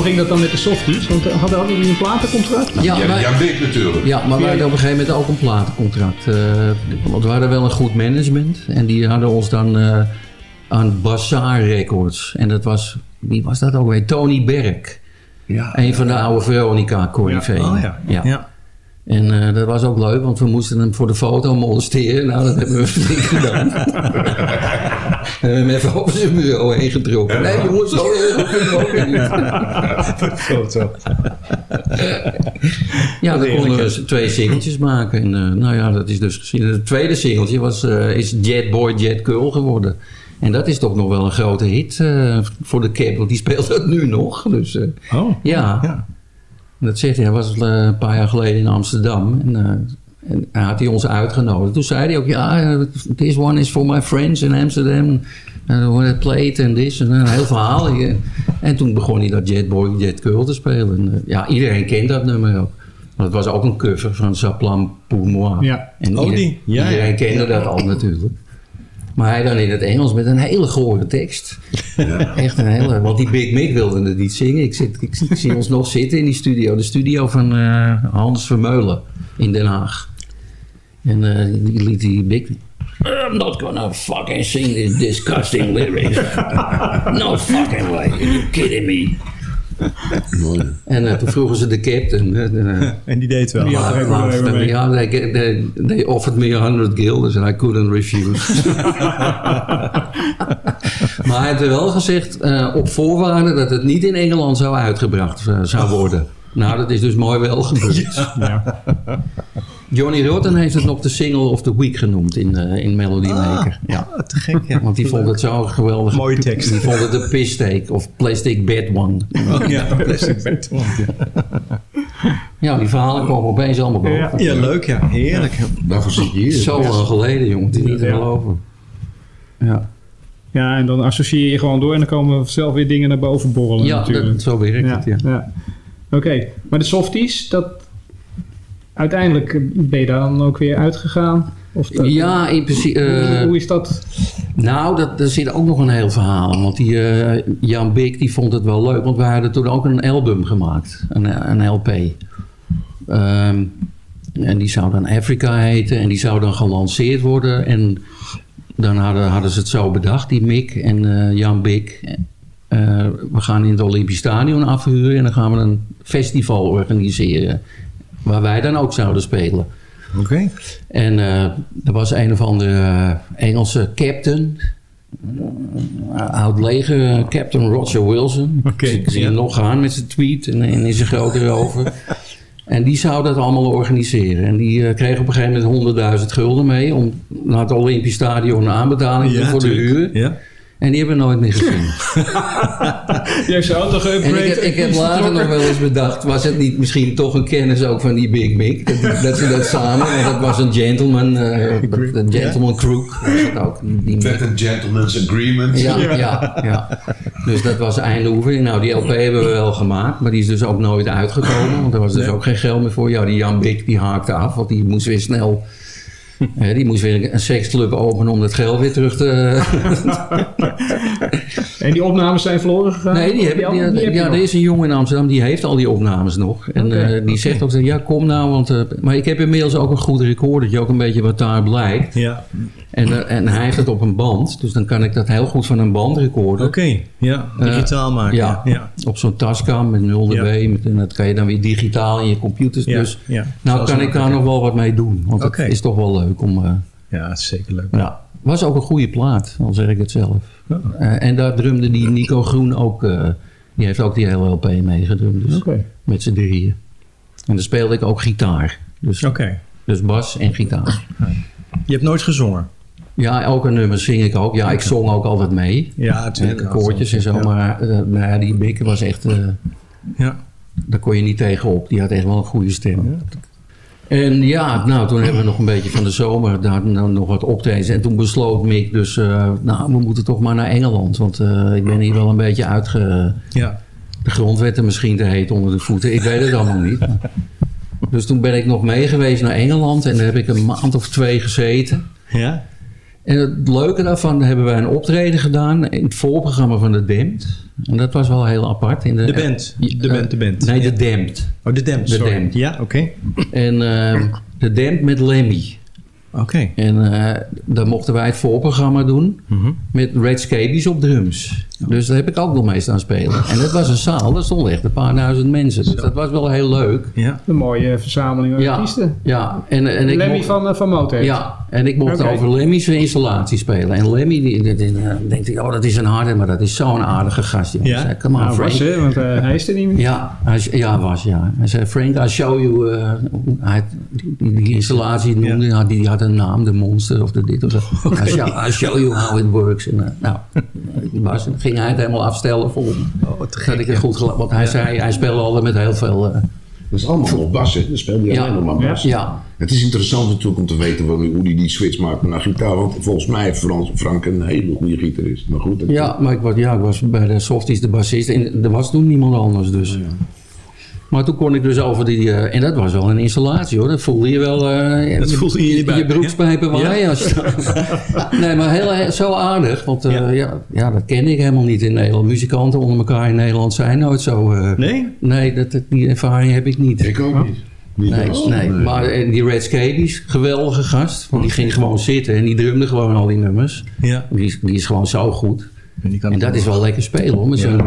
Ging dat dan met de softies? Want eh, hadden hadden die een platencontract? Ja, ja, weet natuurlijk. Ja, maar wij hadden op een gegeven moment ook een platencontract. eh, want we hadden wel een goed management. En die hadden ons dan eh, aan Bazaar Records. En dat was, wie was dat ook weer? Tony Berg. Ja, een van de oude Veronica Corrivé. Ja, oh ja. Ja. En eh, dat was ook leuk, want we moesten hem voor de foto molesteren. Nou, dat hebben we flink gedaan. we hebben hem even over zijn bureau heen getrokken. Nee, jongens, zo ook niet. Foto. Ja, dan konden we twee singeltjes maken. En eh, nou ja, dat is dus gezien. Het tweede singeltje was, eh, is Jet Boy Jet Girl geworden. En dat is toch nog wel een grote hit eh, voor de Cap, want die speelt dat nu nog. Dus, eh, Oh, ja. ja. Dat zegt hij, hij was eh, een paar jaar geleden in Amsterdam. En, eh, en hij had hij ons uitgenodigd. Toen zei hij ook, ja, eh, this one is for my friends in Amsterdam. En when I played en this. En een heel verhaal. En toen begon hij dat Jet Boy Jet Girl te spelen. En, eh, ja, iedereen kent dat nummer ook. Want het was ook een cover van Saplam pour moi. Ja. En Oh, ieder- die. Ja, iedereen ja. kende dat al natuurlijk. Maar hij dan in het Engels met een hele gore tekst. Echt een hele... Want die Big Mick wilde het niet zingen. Ik, zit, ik, ik zie ons nog zitten in die studio. De studio van eh, Hans Vermeulen in Den Haag. En eh, die liet die Big... I'm not gonna fucking sing these disgusting lyrics. no fucking way. You're kidding me. En eh, toen vroegen ze de captain. eh, eh, En die deed wel. ja, Ja, they, they, they offered me 100 guilders and I couldn't refuse. maar hij had er wel gezegd eh, op voorwaarde dat het niet in Engeland zou uitgebracht zou worden. Nou, dat is dus mooi wel gebeurd. Ja. Johnny Rotten heeft het nog de single of the week genoemd in, eh, in Melody Maker. ja. Ah, te gek, ja. Want die vond het zo geweldig. Mooie tekst. Die vond het de piss take of plastic bed one. Oh ja, plastic bed. want, ja. Ja, die verhalen komen opeens allemaal boven. Ja, leuk ja. Heerlijk. Daarvoor zit je hier. Zo lang geleden, jongen. Is niet te geloven. Ja. Ja, en dan associeer je gewoon door en dan komen zelf weer dingen naar boven borrelen Ja, natuurlijk. dat, zo werkt het, ja. ja. Oké, maar de softies, dat... Uiteindelijk ben je daar dan ook weer uitgegaan? Of dat- Ja, in principe... eh, hoe, is dat? Nou, dat, daar zit ook nog een heel verhaal. Want die, eh, Jan Beek die vond het wel leuk. Want we hadden toen ook een album gemaakt. Een, een LP. Ehm, en die zou dan Africa heten. En die zou dan gelanceerd worden. En dan hadden, hadden ze het zo bedacht, die Mick en eh, Jan Beek. Eh, we gaan in het Olympisch Stadion afhuren. En dan gaan we een festival organiseren. Waar wij dan ook zouden spelen. Oké. En eh, er was een of andere eh, Engelse captain. Oud leger, Captain Roger Wilson. Oké, ik zie ja. hem nog gaan met zijn tweet en, en in zijn grote over. En die zou dat allemaal organiseren. En die eh, kreeg op een gegeven moment 100.000 gulden mee... om naar het Olympisch Stadion een aanbetaling Ja, voor de huur. Ja. En die hebben we nooit meer gezien. Je heeft zijn auto ik heb, ik heb later nog wel eens bedacht, was het niet misschien toch een kennis ook van die Big Mick? Dat, dat ze dat samen, want dat was een gentleman, eh, een gentleman crook. Was het ook, die Mick. Werd een gentleman's agreement. Ja, ja, ja. Dus dat was Eindhoven. Nou, die LP hebben we wel gemaakt, maar die is dus ook nooit uitgekomen. Want er was dus ook geen geld meer voor. Ja, die Jan Bik die haakte af, want die moest weer snel... die moest weer een seksclub openen om dat geld weer terug te... En die opnames zijn verloren gegaan? Nee, die heb, al- die, heb je ja, er is een jongen in Amsterdam, die heeft al die opnames nog. En eh, die zegt ook, ja kom nou, want... eh, maar ik heb inmiddels ook een goed recordertje, ook een beetje wat daar blijkt. Ja. En, eh, en hij heeft het op een band, dus dan kan ik dat heel goed van een band recorden. Oké, ja. Digitaal Eh, maken. Ja, ja. op zo'n Tascam met 0 dB. Ja. Met, en dat kan je dan weer digitaal in je computers. Ja, dus nou Zoals kan ik daar nog wel wat mee doen. Want het is toch wel leuk om... eh, Ja, is zeker leuk. ja, was ook een goede plaat, al zeg ik het zelf. En daar drumde die Nico Groen ook... die heeft ook die hele LP meegedrumd. Dus. Met z'n drieën. En dan speelde ik ook gitaar. Dus, dus bas en gitaar. Je hebt nooit gezongen? Ja, elke nummer zing ik ook. Ja, ik zong ook altijd mee. Ja, natuurlijk. Koortjes en zo. Ja. Maar eh, nou ja, die Mikke was echt... eh, Ja. daar kon je niet tegenop. Die had echt wel een goede stem. En ja, nou, toen hebben we nog een beetje van de zomer daar nou, nog wat optredens. En toen besloot Mick dus, eh, nou, we moeten toch maar naar Engeland. Want ik ben hier wel een beetje uitge... Ja. De grondwetten misschien te heet onder de voeten. Ik weet het allemaal niet. Dus toen ben ik nog mee geweest naar Engeland. En daar heb ik een maand of twee gezeten. Ja. En het leuke daarvan hebben wij een optreden gedaan in het voorprogramma van de Damned. En dat was wel heel apart. In de, De band. De band, de band. Nee, de. Damned. Oh, de Damned, De sorry. Damned. Ja, oké. En eh, de Damned met Lemmy. Oké. En eh daar mochten wij het voorprogramma doen Mhm. met Red Scabies op drums. Dus daar heb ik ook nog mee staan spelen. En dat was een zaal, daar stonden echt een paar duizend mensen. Dus dat was wel heel leuk. Ja. Een mooie verzameling Ja, artiesten. ja. En, en ik Lemmy mocht- van, uh, van Motorhead. Ja, en ik mocht over Lemmy's installatie spelen. En Lemmy, die, die, die, eh, denkt hij, oh dat is een harde, maar dat is zo'n aardige gast. Ja? Ik zei, come on, Nou, Frank. was, hè, want, eh, hij is er niet meer. Ja, hij, ja, was ja. Hij zei, Frank, I'll show you... eh, hij, die, installatie noemde, die had een naam, de monster of de dit of zo. I'll, show, I'll show you how it works. En, eh, nou, was, ging hij het helemaal afstellen voor me. dat ik het goed geloof. Want hij Ja. zei, hij speelde altijd met heel veel... eh, Dat is allemaal nog bas, hè? Dan speelde hij Ja. alleen nog maar bas. Ja. Ja. Het is interessant natuurlijk om te weten hoe hoe hij die switch maakt naar gitaar. Want volgens mij heeft Frans, Frank een hele goede gitarist. Maar goed, Ja, maar ik was, ja, ik was bij de Softies de bassist. En er was toen niemand anders dus. Maar toen kon ik dus over die... eh, en dat was wel een installatie hoor. Dat voelde je wel... eh, Dat voelde je in je buik, Je broekspijpen ja? waaien. Ja. als je- nee, maar heel, heel- zo aardig. Want eh, ja. Ja, dat ken ik helemaal niet in Nederland. Muzikanten onder elkaar in Nederland zijn nooit zo... eh, Nee? Nee, dat, dat- die ervaring heb ik niet. Ik ook niet. Niet Nee, nee, maar eh, die Red Scabies, geweldige gast. Want die ging gewoon zitten en die drumde gewoon al die nummers. Ja. Die, is- die is gewoon zo goed. En, die kan En dat is wel lekker spelen hoor, met zo'n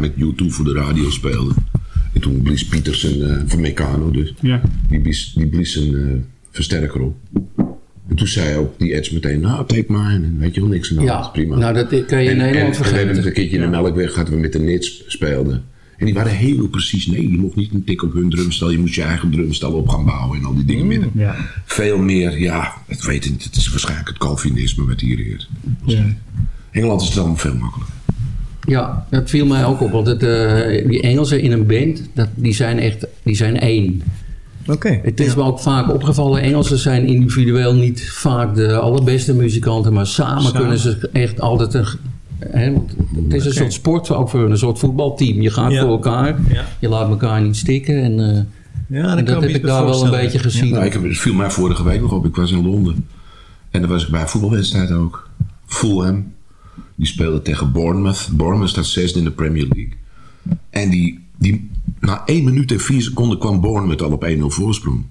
met U2 voor de radio speelden. En toen blies Pietersen eh, van Meccano dus. Ja. Die blies, die blies een eh, versterker op. En toen zei ook die Edge meteen, nou, take mine. En weet je wel, niks aan de Ja, prima. nou, dat kan je in En- Nederland en, en we vergeten. hebben een keertje in de Melkweg gehad, we met de Nits speelden. En die waren heel precies, nee, je mocht niet een tik op hun drumstel. Je moest je eigen drumstel op gaan bouwen en al die dingen midden. Ja. Veel meer, ja, ik weet het niet. Het is waarschijnlijk het Calvinisme wat hier heert. Ja. Engeland is het allemaal veel makkelijker. Ja, dat viel mij ook op. Want het, eh, die Engelsen in een band, dat, die zijn echt die zijn één. Oké. Het is me ook vaak opgevallen, Engelsen zijn individueel niet vaak de allerbeste muzikanten, maar samen, Samen. kunnen ze echt altijd een... Hè, het is een soort sport, ook voor een soort voetbalteam. Je gaat Ja. voor elkaar, Ja. je laat elkaar niet stikken. En, eh, Ja, en dat heb ik daar wel een beetje gezien. Nou, ik heb, het viel mij vorige week nog op. Ik was in Londen. En dan was ik bij een voetbalwedstrijd ook. Fulham. Die speelde tegen Bournemouth. Bournemouth staat zesde in de Premier League. En die, die, na 1 minuut en 4 seconden kwam Bournemouth al op 1-0 voorsprong.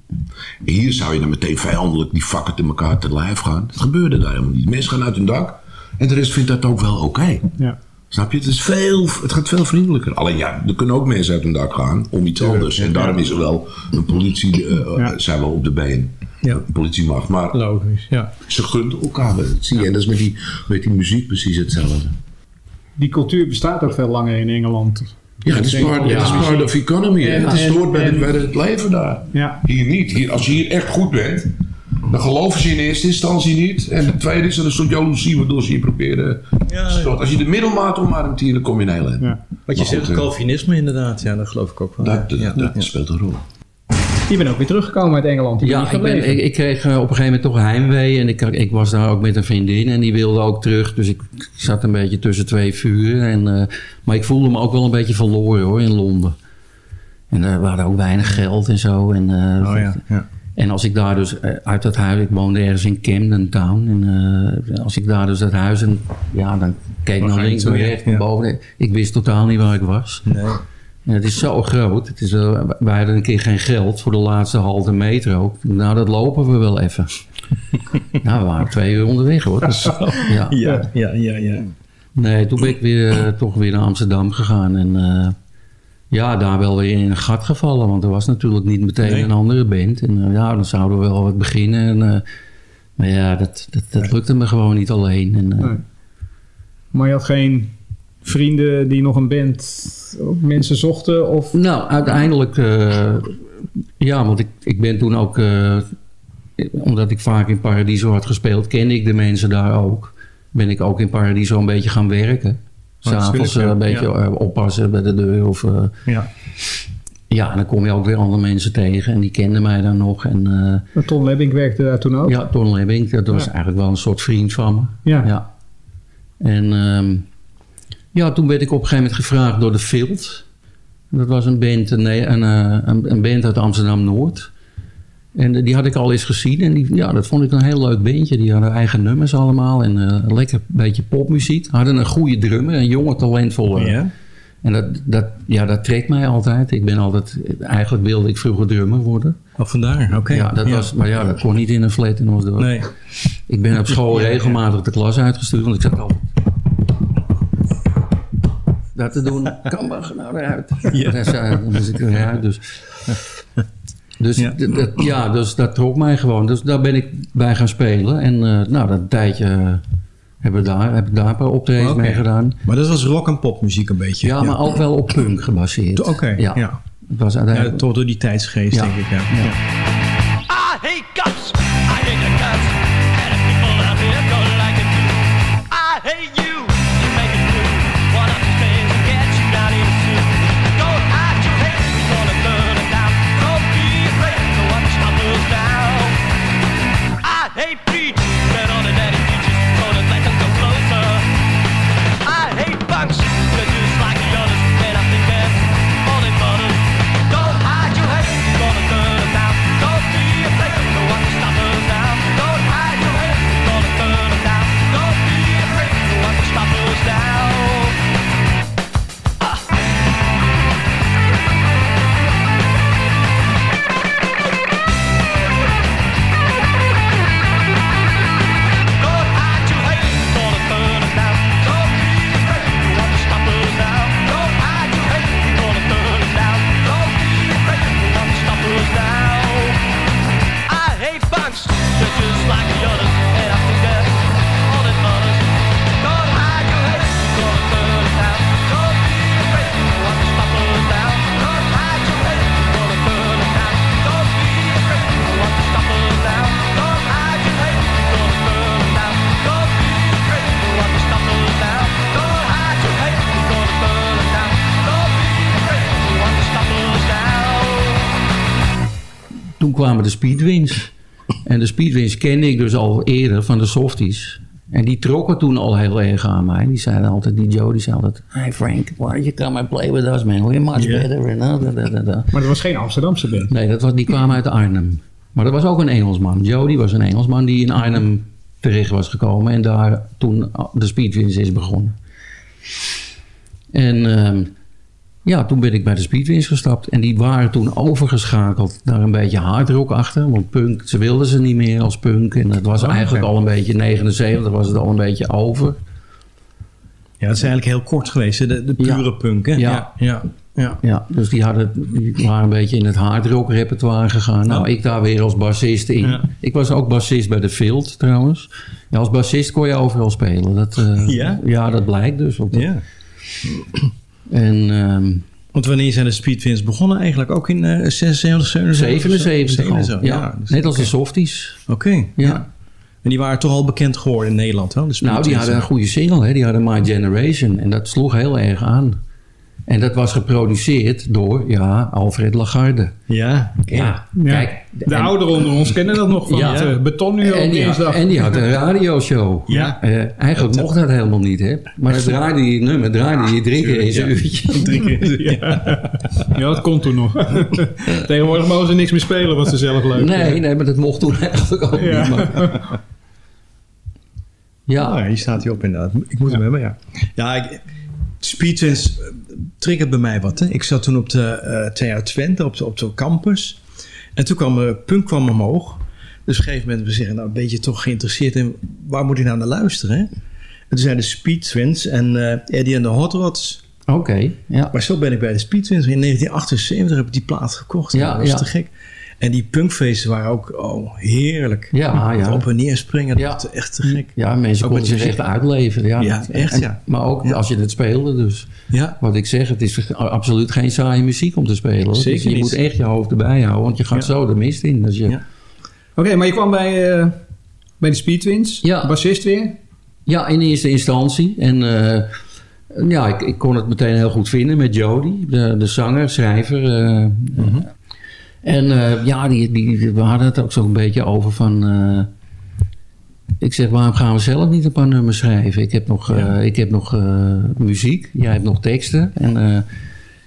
En hier zou je dan meteen vijandelijk die vakken te elkaar te lijf gaan. Dat gebeurde daar helemaal niet. Mensen gaan uit hun dak. En de rest vindt dat ook wel oké. Ja. Snap je? Het, is veel, het gaat veel vriendelijker. Alleen ja, er kunnen ook mensen uit hun dak gaan om iets anders. En daarom is er wel een politie, eh, eh, zijn wel op de been. Ja. Een politiemacht. Maar Logisch, ja. ze gunnen elkaar. Dat zie je. En dat is met die, met die muziek precies hetzelfde. Die cultuur bestaat ook veel langer in Engeland. Ja, het is part, is ja. part of economy. En- het is hoort bij, bij het leven daar. Ja. Hier niet. Hier, als je hier echt goed bent, dan geloven ze in eerste instantie niet. En de tweede is er een soort jaloezie waardoor ze je proberen. Soort- Als je de middelmaat omarmt hier, dan kom je in heel eind. Wat je zegt, eh, Calvinisme inderdaad. Ja, dat geloof ik ook wel. Dat, dat, Ja, dat ja. speelt een rol. Je bent ook weer teruggekomen uit Engeland. Je Ja, niet ik, ben, ik, ik kreeg eh, op een gegeven moment toch heimwee. En ik, ik was daar ook met een vriendin en die wilde ook terug. Dus ik zat een beetje tussen twee vuren. En, eh, maar ik voelde me ook wel een beetje verloren hoor, in Londen. En er waren ook weinig geld en zo. En, eh, Oh ja, ja. En als ik daar dus eh, uit dat huis... Ik woonde ergens in Camden Town. En eh, als ik daar dus dat huis... En, ja, dan keek Dan naar links en rechts naar boven. Ik wist totaal niet waar ik was. Nee. En het is zo groot. Het is, eh, wij hadden een keer geen geld voor de laatste halte metro. Nou, dat lopen we wel even. nou, we waren twee uur onderweg hoor. Dus, ja. Ja, ja, ja, ja. Nee, toen ben ik weer, toch weer naar Amsterdam gegaan. En ja, daar wel weer in een gat gevallen. Want er was natuurlijk niet meteen Nee. een andere band. En eh, ja, dan zouden we wel wat beginnen. En, eh, maar ja, dat, dat, dat lukte me gewoon niet alleen. En, eh, Nee. Maar je had geen vrienden die nog een band of mensen zochten? Of... Nou, uiteindelijk, ja, want ik, ik ben toen ook, omdat ik vaak in Paradiso had gespeeld, kende ik de mensen daar ook. Ben ik ook in Paradiso een beetje gaan werken. S'avonds eh, ja. een beetje Ja. eh, oppassen bij de deur. Of, eh, Ja. ja, en dan kom je ook weer andere mensen tegen en die kenden mij dan nog. En, eh, Maar Ton Lebbink werkte daar toen ook? ja, Ton Lebbink, dat was Ja. eigenlijk wel een soort vriend van me. Ja. En ehm, ja, toen werd ik op een gegeven moment gevraagd door de Field. Dat was een band, een, een, eh, een, een band uit Amsterdam-Noord. En eh, die had ik al eens gezien. En die, ja, dat vond ik een heel leuk bandje. Die hadden eigen nummers allemaal. En eh, een lekker beetje popmuziek. Hadden een goede drummer. Een jonge, talentvolle. Ja. En dat, dat, ja, dat trekt mij altijd. Ik ben altijd... Eigenlijk wilde ik vroeger drummer worden. Oh, vandaar, oké. Ja, dat Was, maar ja, dat kon niet in een flat in Osdorp. Nee. Ik ben op school regelmatig de klas uitgestuurd, want ik zat al dat te doen. Kan maar nou eruit. Ja. Moest ik eruit. Dus, dus, Ja. dat, ja, dus dat trok mij gewoon. Dus daar ben ik bij gaan spelen. En eh, nou, dat tijdje eh, hebben daar, heb ik daar een paar optredens mee gedaan. Maar dat was rock en popmuziek een beetje. Ja, maar ook wel op punk gebaseerd. Oké, ja. ja. Het was Ja, toch door die tijdsgeest, denk ik. Ja. Kwamen de Speedwins. En de Speedwins kende ik dus al eerder van de Softies. En die trokken toen al heel erg aan mij. Die zeiden altijd, die Joe, die zei altijd... Hey Frank, why you come and play with us, man? We're much better. And da, da, da, da. Maar dat was geen Amsterdamse band. Nee, dat was, die kwamen uit Arnhem. Maar dat was ook een Engelsman. Joe, die was een Engelsman die in Arnhem terecht was gekomen. En daar toen de Speedwins is begonnen. En ehm, ja, toen ben ik bij de Speedwins gestapt. En die waren toen overgeschakeld naar een beetje hardrock achter. Want punk, ze wilden ze niet meer als punk. En het was Oh, eigenlijk al een beetje 79, was het al een beetje over. Ja, dat is eigenlijk heel kort geweest, de, de pure Ja. punk. Hè? Ja. Ja, ja, ja. Dus die, hadden, die waren een beetje in het hardrock repertoire gegaan. Nou, Oh. ik daar weer als bassist in. Ja. Ik was ook bassist bij de Field trouwens. Ja, als bassist kon je overal spelen. Dat, eh, Ja? Ja, dat blijkt dus. Ja. En, ehm, Want wanneer zijn de Speedwins begonnen eigenlijk? Ook in eh 76, 77? 77 al. zo, Ja, dus- net als de. Softies. Oké, Ja. En die waren toch al bekend geworden in Nederland? De Nou, die hadden een goede single. Hè? Die hadden My Generation. En dat sloeg heel erg aan. En dat was geproduceerd door, ja, Alfred Lagarde. Ja, Ja, Ja. kijk. De en- ouderen onder ons kennen dat nog van Ja. het eh, betonuur En op die, dinsdag. en die had een radioshow. Ja. Eh, eigenlijk mocht dat helemaal niet, hè. Maar dan draaide die nummer draaide je drie keer in zijn Ja. uurtje. Drie keer. Ja. ja, dat kon toen nog. Tegenwoordig mogen ze niks meer spelen wat ze zelf leuk Nee, nee, maar dat mocht toen eigenlijk ook Ja. niet. Maar, ja, Oh, ja, hier staat hij op inderdaad. Ik moet hem hebben, ja. Ja, ik, Speedwins eh, triggert bij mij wat. Hè? Ik zat toen op de eh TH Twente, op de, op de campus. En toen kwam uh, punk kwam omhoog. Dus op een gegeven moment we zeggen, nou ben je toch geïnteresseerd in waar moet ik nou naar luisteren? Hè? En toen zijn de Speed Twins en eh, Eddie en de Hot Rods. Oké, ja. Maar zo ben ik bij de Speed Twins. In 1978 heb ik die plaat gekocht. Ja, dat was ja. te gek. En die punkfeesten waren ook oh, heerlijk. Ja, Het ja. Op en neer springen, dat was echt te gek. Ja, mensen Ook konden zich echt uitleven. Ja, Ja, echt, En- ja. Maar ook als je het speelde. Dus Ja. wat ik zeg, het is absoluut geen saaie muziek om te spelen. Zeker dus je niet. moet echt je hoofd erbij houden, want je gaat Ja. zo de mist in. Dus je, Oké, maar je kwam bij, eh, bij de Speed Twins. Ja. Bassist weer. Ja, in eerste instantie. En eh, ja, ik, ik kon het meteen heel goed vinden met Jody, de, de zanger, schrijver. eh, Mhm. En eh, ja, die, die, we hadden het ook zo'n beetje over van... eh, ik zeg, waarom gaan we zelf niet een paar nummers schrijven? Ik heb nog, eh, ik heb nog muziek, jij hebt nog teksten. En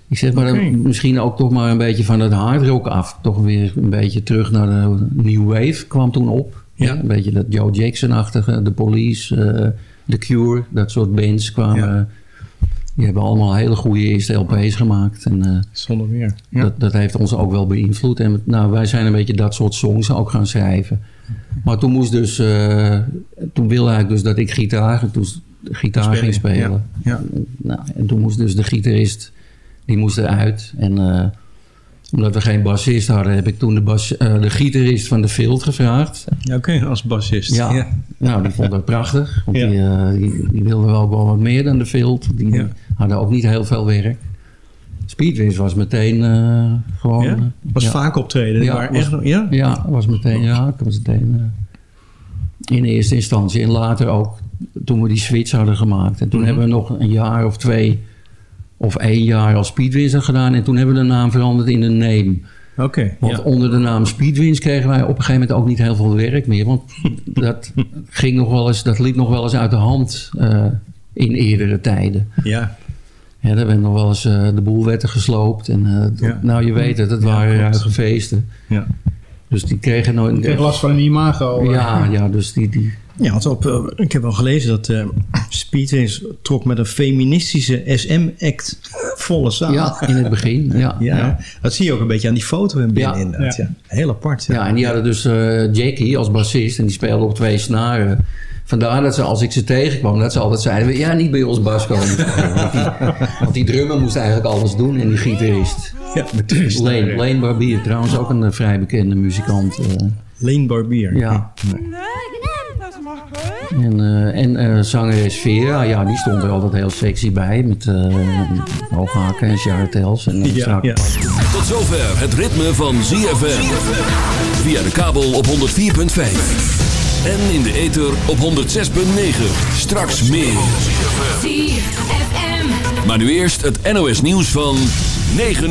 ik zeg, maar dan misschien ook toch maar een beetje van het hardrock af. Toch weer een beetje terug naar de New Wave kwam toen op. Ja. Een beetje dat Joe Jackson-achtige, The Police, The Cure, dat soort bands kwamen. Die hebben allemaal hele goede eerste LP's gemaakt. En, eh, Zonder meer. Ja. dat, dat heeft ons ook wel beïnvloed. En nou, wij zijn een beetje dat soort songs ook gaan schrijven. Maar toen moest dus... eh, toen wilde hij dus dat ik gitaar, toen gitaar Spelen, ging spelen. ja, ja. Nou, en toen moest dus de gitarist... Die moest eruit. En eh, omdat we geen bassist hadden... heb ik toen de, bas, eh, de gitarist van de Field gevraagd. Ja, Oké, als bassist. Ja, Ja. nou, die vond dat prachtig. Want Ja. die, eh, die, die wilden wel ook wel wat meer dan de Field. Die Ja. hadden ook niet heel veel werk. Speedways was meteen eh, gewoon... Ja? Was ja. vaak optreden. Waren was, echt ja? Ja, was meteen, ja, ik was meteen in eerste instantie. En later ook toen we die switch hadden gemaakt. En toen Mhm. hebben we nog een jaar of twee of één jaar als Speedwinds gedaan. En toen hebben we de naam veranderd in de Name. Oké. Want ja. onder de naam Speedwins kregen wij op een gegeven moment ook niet heel veel werk meer. Want dat, ging nog wel eens, dat liep nog wel eens uit de hand eh, in eerdere tijden. Ja. Ja, er werd nog wel eens eh, de boel werd er gesloopt. En, eh, Ja. Nou, je weet het, het waren ruige feesten. Ja. Dus die kregen nooit... Ik kreeg last van een imago. Ja, ja, dus die... die Ja, want op, eh, ik heb wel gelezen dat eh Speedways trok met een feministische SM-act volle zaal. ja, in het begin. Ja, Ja, ja. dat zie je ook een beetje aan die foto in binnen Ja. inderdaad. Ja. Heel apart. Ja. Ja, en die hadden dus eh, Jackie als bassist en die speelde op twee snaren. Vandaar dat ze, als ik ze tegenkwam, dat ze altijd zeiden... ja, niet bij ons bas komen. want, die, want die drummer moest eigenlijk alles doen en die gitarist. Ja, met twee snaren. Lane, Lane Barbier, trouwens ook een vrij bekende muzikant. eh. Lane Barbier. ja. En, eh, en eh, zangeres Vera, ja, die stond er altijd heel sexy bij. Met eh hooghaken en charretels. En, Ja, ja. Tot zover het ritme van ZFM. Via de kabel op 104.5. En in de ether op 106.9. Straks meer. Maar nu eerst het NOS nieuws van 9 uur.